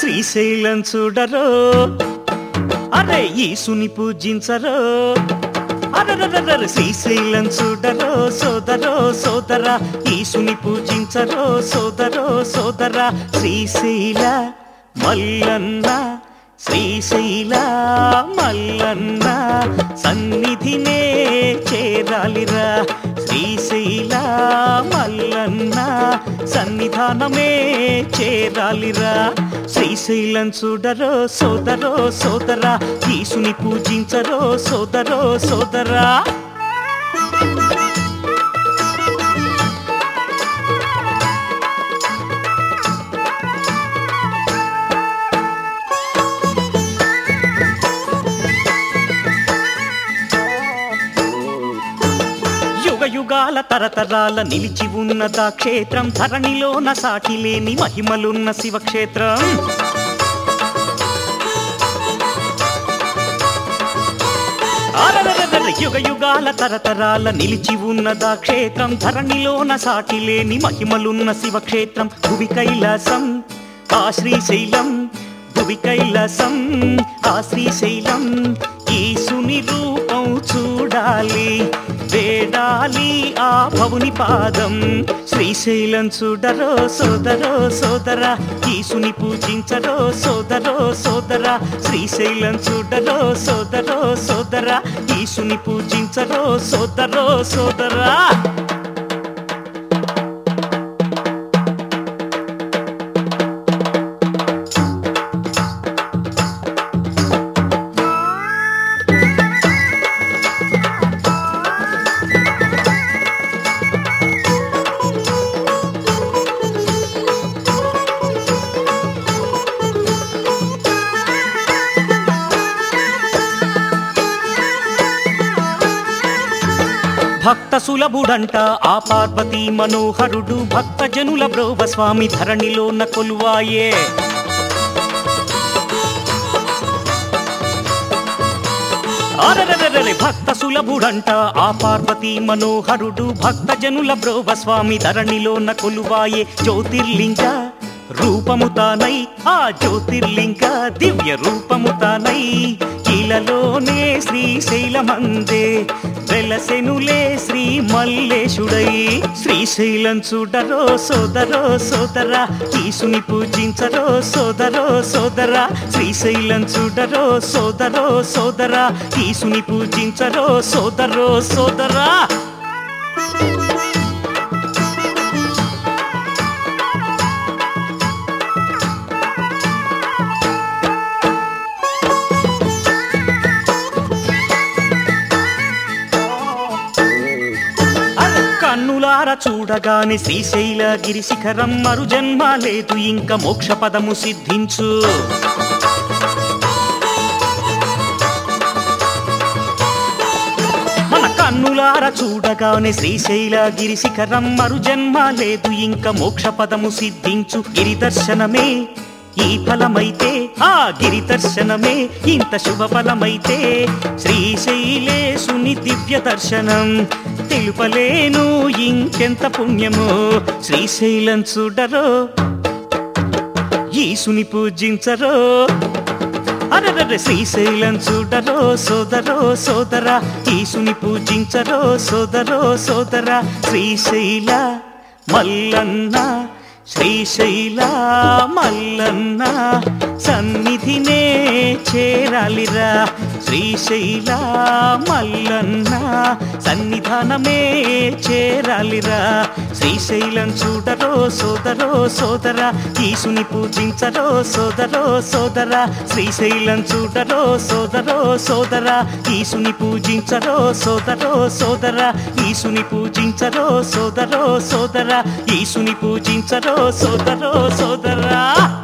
శ్రీశైలం చూడరో? అరే ఈసుని పూజించరో? అరరరర శ్రీశైలం చూడరో? సోదరో సోదరా ఈసుని పూజించరో? సోదరో సోదరా శ్రీశైల మల్లన్న శ్రీశైల మల్లన్న సన్నిధినే చేరాలిరా. శ్రీశైల మల్లన్న సన్నిధానమే చేరాలిరా. శ్రీశైలం చూడరో సోదరో సోదరా ఈసుని పూజించరో సోదరో సోదరా. యుగాల తరతరాల నిలిచి ఉన్నదా క్షేత్రం ధరణిలోన సాటి లేని మహిమలున్న శివక్షేత్రం. యుగ యుగాల తరతరాల నిలిచి ఉన్నదా క్షేత్రం ధరణిలోన సాటి లేని మహిమలున్న శివక్షేత్రం. భువి కైలాసం ఆ శ్రీశైలం భువి కైలాసం ఆ శ్రీశైలం ఈసుని రూపం చూడాలి వేడాలి ఆ భవుని పాదం. శ్రీశైలం చూడరో సోదరో సోదర ఈసుని పూజించరో సోదరో సోదర శ్రీశైలం చూడరో సోదరో సోదరా ఈసుని పూజించరో సోదరో సోదరా. భక్త సులభుడంట ఆ పార్వతీ మనోహరుడు భక్త జనుల బ్రోవ స్వామి ధరణిలోన కొలువాయే. అరరరరరే భక్త సులభుడంట ఆ పార్వతీ మనోహరుడు భక్త జనుల బ్రోవ స్వామి ధరణిలోన కొలువాయే. జ్యోతిర్లింగ రూపము తానై ఆ జ్యోతిర్లింగ దివ్య రూపము తానై. ఇలలోనే శ్రీశైలమందే. వెలసెనులే శ్రీ మల్లేశుడై శ్రీశైలం చూడరో సోదరో సోదరా ఈసుని పూజించరో సోదరో సోదరా శ్రీశైలం చూడరో సోదరో సోదరా ఈసుని పూజించరో సోదరో సోదరా. కన్నులార చూడగానే శ్రీశైల గిరిశిఖరం మరు జన్మ లేదు ఇంకా మోక్ష పదము సిద్ధించు. మన కన్నులార చూడగానే శ్రీశైల గిరిశిఖరం మరు జన్మ లేదు ఇంకా మోక్ష పదము సిద్ధించు. గిరి దర్శనమే ఈ ఫలమైతే ఆ గిరి దర్శనమే ఇంత శుభ ఫలమైతే. శ్రీశైలేశుని దివ్య దర్శనం. తెలుపలేను ఇంకెంత పుణ్యమో శ్రీశైలం చూడరో ఈసుని పూజించరో. అరరర శ్రీశైలం చూడరో సోదరో సోదర ఈసుని పూజించరో సోదరో సోదర శ్రీశైల మల్లన్న శ్రీశైల మల్లన్న. సన్నిధినే చేరాలిరా. శ్రీశైల మల్లన్న సన్నిధానమే చేరాలిరా. శ్రీశైలం చూడరో సోదరో సోదర ఈసుని పూజించరో సోదరో సోదర శ్రీశైలం చూడరో సోదరో సోదర ఈసుని పూజించరో సోదరో సోదర ఈసుని పూజించరో సోదరో సోదర ఈసుని పూజించరో సోదరో సోదరా.